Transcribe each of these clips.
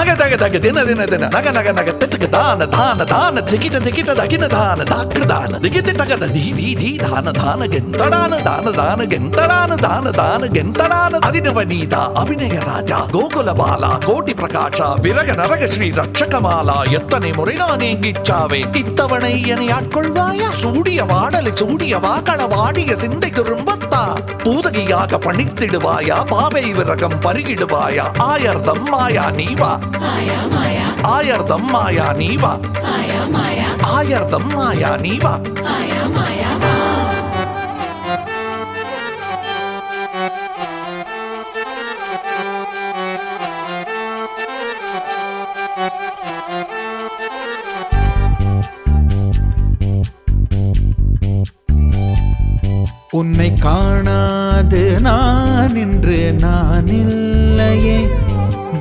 தக தக தக தின தின தின நக நக நக திட்டுக்கு தான தான தான திகிட்ட திகிட்ட தகின தான தாக்கு தான திகிட்டு தகத தி தி தி தான தான கெந்தடான தான தான கெந்தடான தான தான கெந்தடான அதினவ நீத அபிநய ராஜா கோகுல பாலா கோட்டி பிரகாஷா விரக நரக ஸ்ரீ ரட்சகமாலா எத்தனை முறை நான் ஏங்கிச்சாவே இத்தவணை என்னை ஆட்கொள்வாயா சூடிய வாடலை சூடிய வாக்கள வாடிய சிந்தை திரும்பத்தா பூதகியாக பணித்திடுவாயா பாவை விரகம் பருகிடுவாயா ஆயர்தம் மாயா நீவா ஆயர்தம் மாயா நீவா ஆயர்தம் மாயா நீவா உன்னை காணாது நான் இன்று நான் இல்லையே.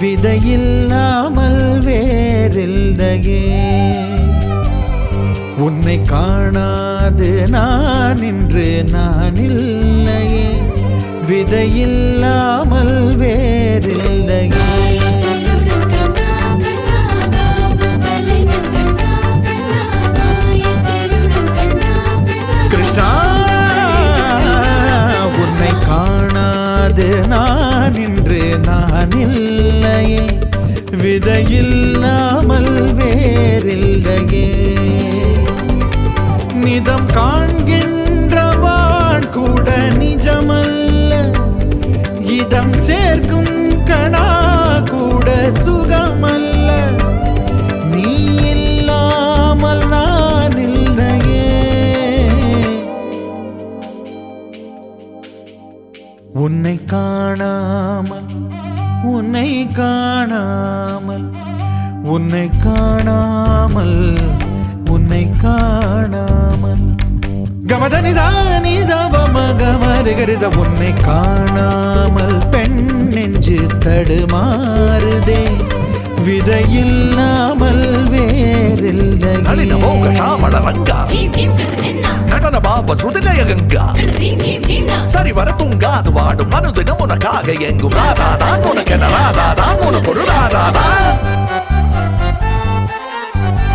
விதையில்லாமல் வேறில்லையே. உன்னை காணாது நான் இன்று நான் இல்லையே விதையில்லாமல் வேறில்லையே. கிருஷ்ணா உன்னை காணாது நான் இன்று நான் இல்லையே விதையில் நாமல் வேறில்லையே. உன்னை காணாமல் உன்னை காணாமல் உன்னை காணாமல் உன்னை காணாமல். கமதனிதானிதவமகமருகரித உன்னை காணாமல் பெண் நெஞ்சு தடுமாறுதே விதையில்லாமல் நடன பாப சுதிலய கங்கா சரி வர துங்காது வாடும் மனுதினம் உனக்காக எங்கும். ராதா தான் உனக்கு ராதா தான் உனக்கு ஒரு ராதா தான்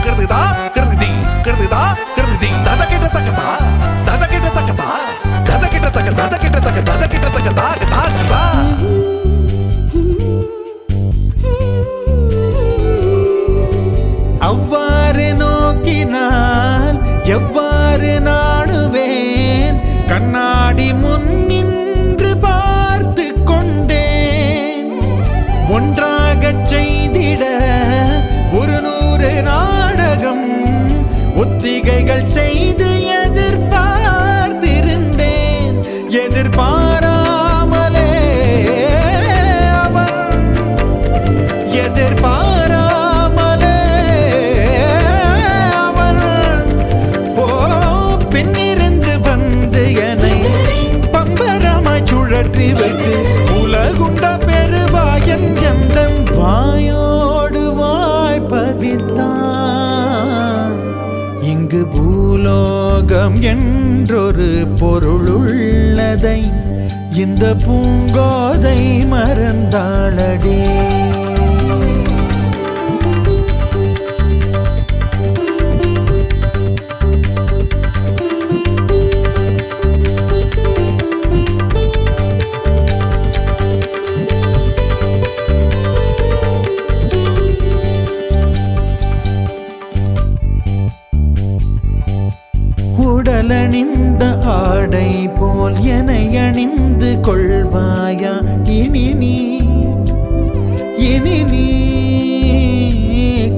கிருதிதா கிருதிதி கிருதிதா கிருதிதி தத கிட்ட தக்கதா தத கிட்ட எவ்வாறு நோக்கினால் எவ்வாறு நாடுவேன்? கண்ணாடி முன் நின்று பார்த்து கொண்டேன். ஒன்றாக செய்திட ஒரு நூறு நாடகம் ஒத்திகைகள் செய்து எதிர்பார்த்திருந்தேன். எதிர்பார் பூலோகம் என்றொரு பொருளுள்ளதை இந்த பூங்கோதை மறந்தாளடே.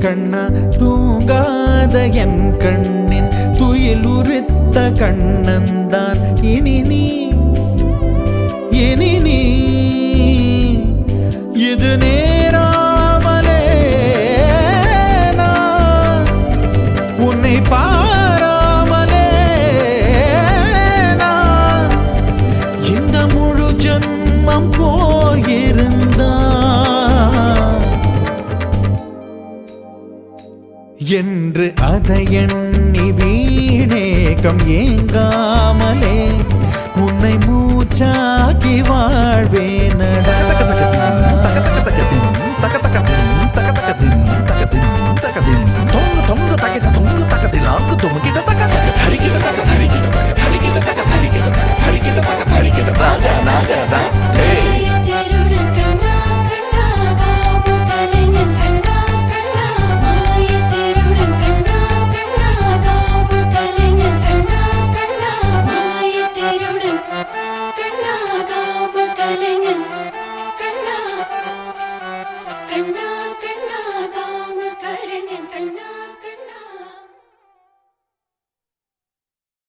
கண்ணா தூங்காத என் கண்ணின் துயில் உரித்த கண்ணந்தான் இனி என்று அதை எண்ணி வீணேகம் ஏங்காமலே உன்னை மூச்சா